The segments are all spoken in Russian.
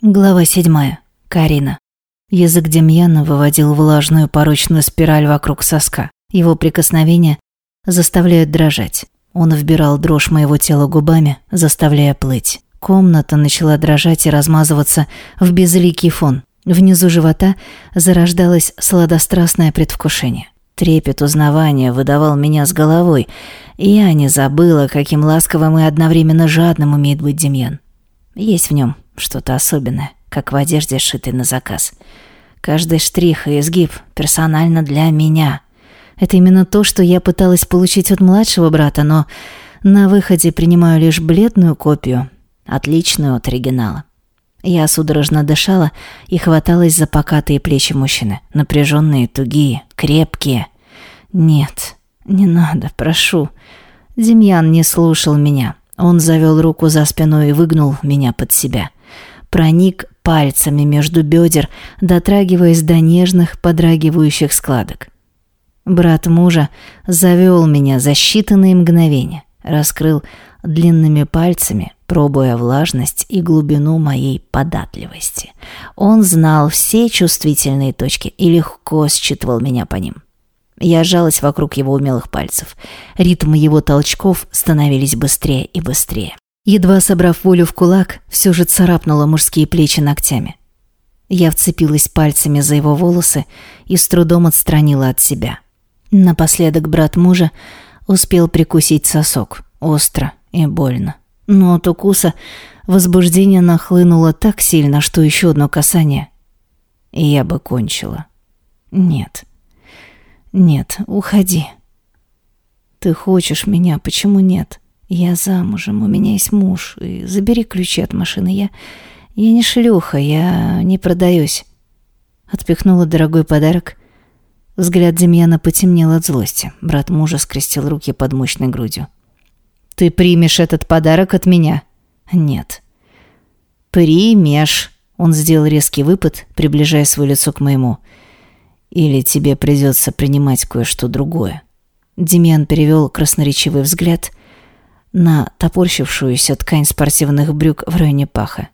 Глава седьмая. Карина. Язык Демьяна выводил влажную порочную спираль вокруг соска. Его прикосновения заставляют дрожать. Он вбирал дрожь моего тела губами, заставляя плыть. Комната начала дрожать и размазываться в безликий фон. Внизу живота зарождалось сладострастное предвкушение. Трепет узнавания выдавал меня с головой, и я не забыла, каким ласковым и одновременно жадным умеет быть Демьян. Есть в нем что-то особенное, как в одежде, сшитой на заказ. Каждый штрих и изгиб персонально для меня. Это именно то, что я пыталась получить от младшего брата, но на выходе принимаю лишь бледную копию, отличную от оригинала. Я судорожно дышала и хваталась за покатые плечи мужчины, напряженные, тугие, крепкие. «Нет, не надо, прошу». Демьян не слушал меня. Он завел руку за спиной и выгнул меня под себя. Проник пальцами между бедер, дотрагиваясь до нежных, подрагивающих складок. Брат мужа завел меня за считанные мгновения, раскрыл длинными пальцами, пробуя влажность и глубину моей податливости. Он знал все чувствительные точки и легко считывал меня по ним. Я сжалась вокруг его умелых пальцев. Ритмы его толчков становились быстрее и быстрее. Едва собрав волю в кулак, все же царапнула мужские плечи ногтями. Я вцепилась пальцами за его волосы и с трудом отстранила от себя. Напоследок брат мужа успел прикусить сосок, остро и больно. Но от укуса возбуждение нахлынуло так сильно, что еще одно касание, и я бы кончила. Нет. Нет, уходи. Ты хочешь меня, почему нет? Я замужем, у меня есть муж, и забери ключи от машины. Я... я не шлюха, я не продаюсь. Отпихнула дорогой подарок. Взгляд Демьяна потемнел от злости. Брат мужа скрестил руки под мощной грудью. «Ты примешь этот подарок от меня?» «Нет». «Примешь». Он сделал резкий выпад, приближая свое лицо к моему. «Или тебе придется принимать кое-что другое». Демьян перевел красноречивый взгляд на топорщившуюся ткань спортивных брюк в районе паха.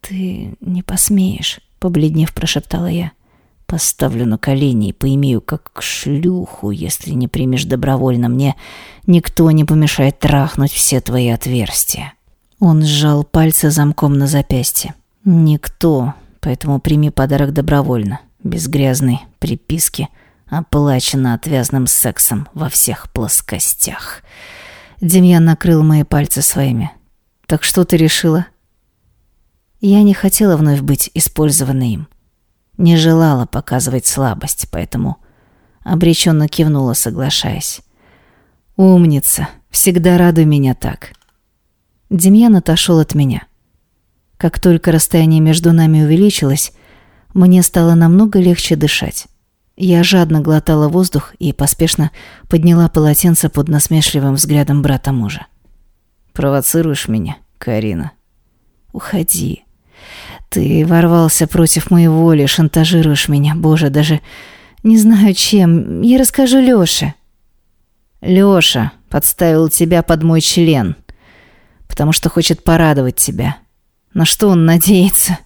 «Ты не посмеешь», — побледнев прошептала я. Поставлю на колени и поимею как шлюху, если не примешь добровольно. Мне никто не помешает трахнуть все твои отверстия. Он сжал пальцы замком на запястье. Никто, поэтому прими подарок добровольно, без грязной приписки, оплачено отвязным сексом во всех плоскостях. Демьян накрыл мои пальцы своими. Так что ты решила? Я не хотела вновь быть использованной им не желала показывать слабость, поэтому обреченно кивнула, соглашаясь. «Умница! Всегда радуй меня так!» Демьян отошел от меня. Как только расстояние между нами увеличилось, мне стало намного легче дышать. Я жадно глотала воздух и поспешно подняла полотенце под насмешливым взглядом брата мужа. «Провоцируешь меня, Карина?» «Уходи», ты ворвался против моей воли, шантажируешь меня, боже, даже не знаю чем. Я расскажу Лёше. Лёша подставил тебя под мой член, потому что хочет порадовать тебя. На что он надеется?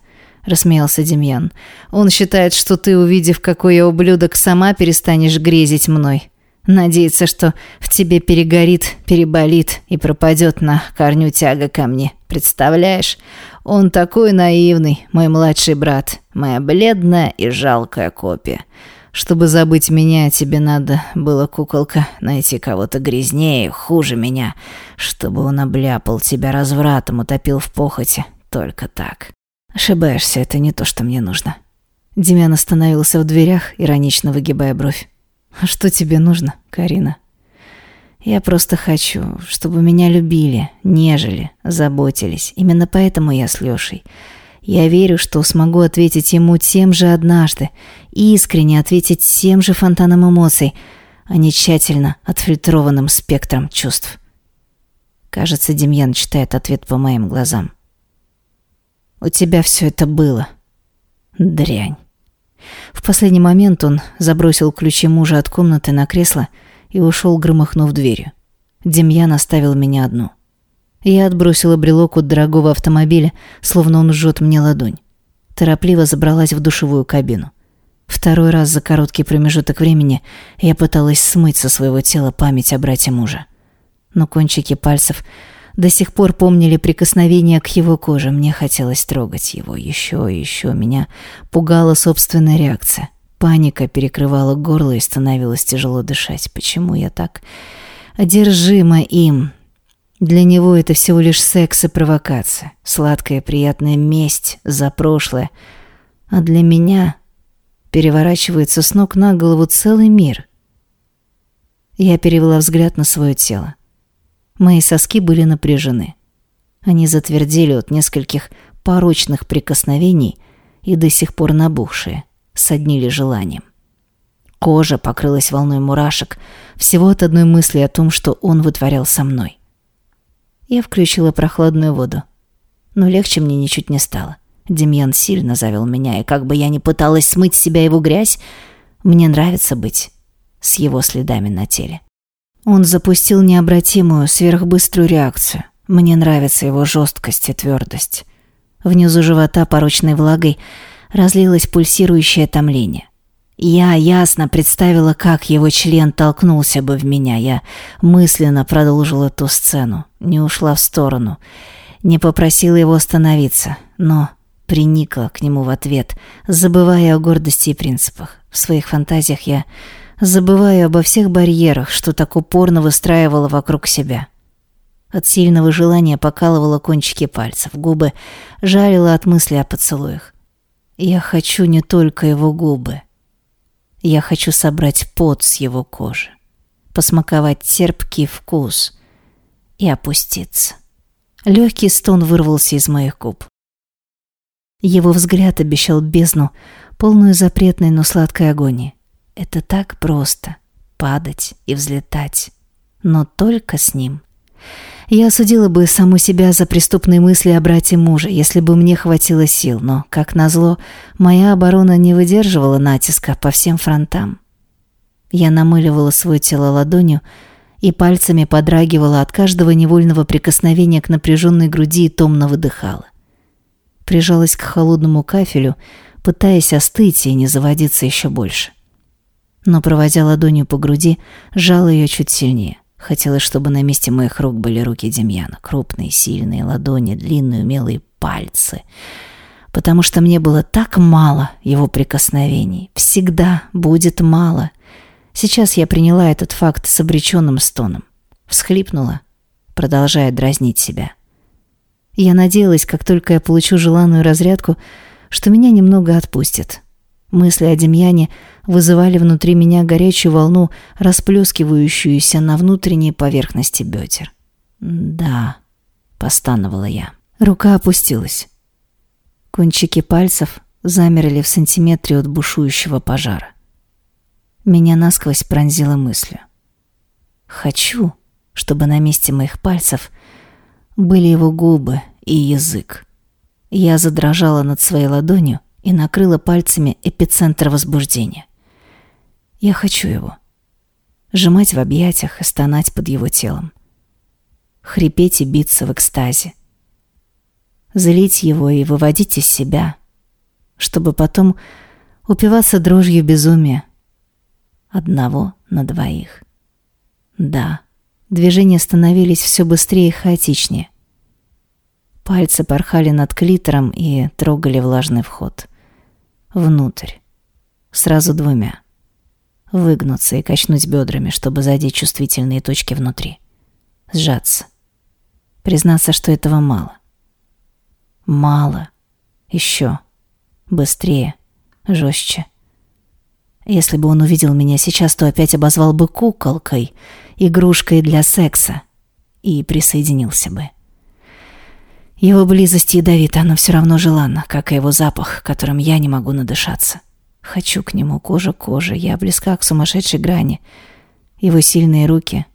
Рассмеялся Демьян. Он считает, что ты, увидев, какой я ублюдок, сама перестанешь грезить мной. Надеется, что в тебе перегорит, переболит и пропадет на корню тяга ко мне. Представляешь? Он такой наивный, мой младший брат, моя бледная и жалкая копия. Чтобы забыть меня, тебе надо было, куколка, найти кого-то грязнее, хуже меня, чтобы он обляпал тебя развратом, утопил в похоти. Только так. Ошибаешься, это не то, что мне нужно. Демьян остановился в дверях, иронично выгибая бровь. «А что тебе нужно, Карина?» Я просто хочу, чтобы меня любили, нежели, заботились. Именно поэтому я с Лешей. Я верю, что смогу ответить ему тем же однажды, искренне ответить тем же фонтаном эмоций, а не тщательно отфильтрованным спектром чувств. Кажется, Демьян читает ответ по моим глазам. «У тебя все это было. Дрянь». В последний момент он забросил ключи мужа от комнаты на кресло и ушел, громыхнув дверью. Демьян оставил меня одну. Я отбросила брелок от дорогого автомобиля, словно он жжет мне ладонь. торопливо забралась в душевую кабину. Второй раз за короткий промежуток времени я пыталась смыть со своего тела память о брате мужа. Но кончики пальцев до сих пор помнили прикосновение к его коже. Мне хотелось трогать его еще и еще. Меня пугала собственная реакция. Паника перекрывала горло и становилось тяжело дышать. Почему я так одержима им? Для него это всего лишь секс и провокация. Сладкая приятная месть за прошлое. А для меня переворачивается с ног на голову целый мир. Я перевела взгляд на свое тело. Мои соски были напряжены. Они затвердели от нескольких порочных прикосновений и до сих пор набухшие, соднили желанием. Кожа покрылась волной мурашек, всего от одной мысли о том, что он вытворял со мной. Я включила прохладную воду, но легче мне ничуть не стало. Демьян сильно завел меня, и как бы я ни пыталась смыть с себя его грязь, мне нравится быть с его следами на теле. Он запустил необратимую, сверхбыструю реакцию. Мне нравится его жесткость и твердость. Внизу живота порочной влагой разлилось пульсирующее томление. Я ясно представила, как его член толкнулся бы в меня. Я мысленно продолжила ту сцену, не ушла в сторону, не попросила его остановиться, но приникла к нему в ответ, забывая о гордости и принципах. В своих фантазиях я забываю обо всех барьерах, что так упорно выстраивала вокруг себя. От сильного желания покалывала кончики пальцев, губы жарила от мысли о поцелуях. Я хочу не только его губы. Я хочу собрать пот с его кожи, посмаковать терпкий вкус и опуститься. Легкий стон вырвался из моих губ. Его взгляд обещал бездну, полную запретной, но сладкой агонии. Это так просто — падать и взлетать. Но только с ним. Я осудила бы саму себя за преступные мысли о брате мужа, если бы мне хватило сил, но, как назло, моя оборона не выдерживала натиска по всем фронтам. Я намыливала свое тело ладонью и пальцами подрагивала от каждого невольного прикосновения к напряженной груди и томно выдыхала. Прижалась к холодному кафелю, пытаясь остыть и не заводиться еще больше но, проводя ладонью по груди, сжала ее чуть сильнее. Хотелось, чтобы на месте моих рук были руки Демьяна. Крупные, сильные ладони, длинные, умелые пальцы. Потому что мне было так мало его прикосновений. Всегда будет мало. Сейчас я приняла этот факт с обреченным стоном. Всхлипнула, продолжая дразнить себя. Я надеялась, как только я получу желанную разрядку, что меня немного отпустит. Мысли о Демьяне вызывали внутри меня горячую волну, расплескивающуюся на внутренней поверхности бедер. «Да», — постановала я. Рука опустилась. Кончики пальцев замерли в сантиметре от бушующего пожара. Меня насквозь пронзила мыслью. «Хочу, чтобы на месте моих пальцев были его губы и язык». Я задрожала над своей ладонью, и накрыла пальцами эпицентр возбуждения. Я хочу его. Сжимать в объятиях и стонать под его телом. Хрипеть и биться в экстазе. Злить его и выводить из себя, чтобы потом упиваться дрожью безумия. Одного на двоих. Да, движения становились все быстрее и хаотичнее. Пальцы порхали над клитором и трогали влажный вход. Внутрь. Сразу двумя. Выгнуться и качнуть бедрами, чтобы задеть чувствительные точки внутри. Сжаться. Признаться, что этого мало. Мало. Еще. Быстрее. Жестче. Если бы он увидел меня сейчас, то опять обозвал бы куколкой, игрушкой для секса и присоединился бы. Его близость ядовита, но все равно желанна, как и его запах, которым я не могу надышаться. Хочу к нему кожа к коже, я близка к сумасшедшей грани. Его сильные руки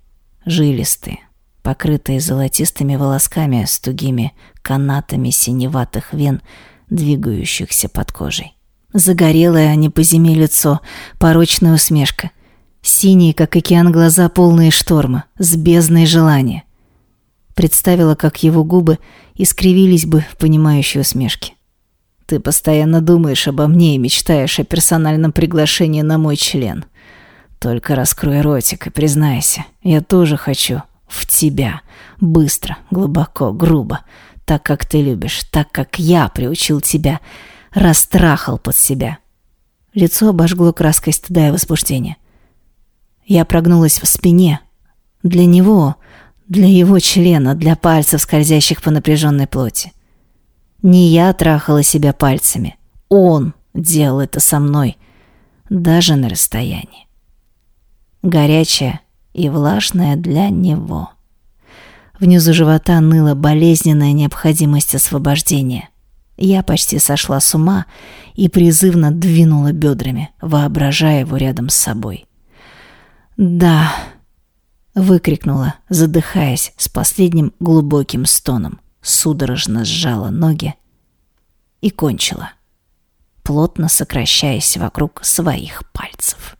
жилистые, покрытые золотистыми волосками с тугими канатами синеватых вен, двигающихся под кожей. Загорелое, а не по зиме лицо, порочная усмешка. Синие, как океан, глаза полные шторма, с бездной желания. Представила, как его губы искривились бы в понимающей усмешке. Ты постоянно думаешь обо мне и мечтаешь о персональном приглашении на мой член. Только раскрой ротик и признайся, я тоже хочу в тебя. Быстро, глубоко, грубо. Так, как ты любишь, так, как я приучил тебя. Растрахал под себя. Лицо обожгло краской стыда и возбуждения. Я прогнулась в спине. Для него, для его члена, для пальцев, скользящих по напряженной плоти. Не я трахала себя пальцами. Он делал это со мной, даже на расстоянии. Горячая и влажная для него. Внизу живота ныла болезненная необходимость освобождения. Я почти сошла с ума и призывно двинула бедрами, воображая его рядом с собой. «Да!» — выкрикнула, задыхаясь с последним глубоким стоном судорожно сжала ноги и кончила, плотно сокращаясь вокруг своих пальцев.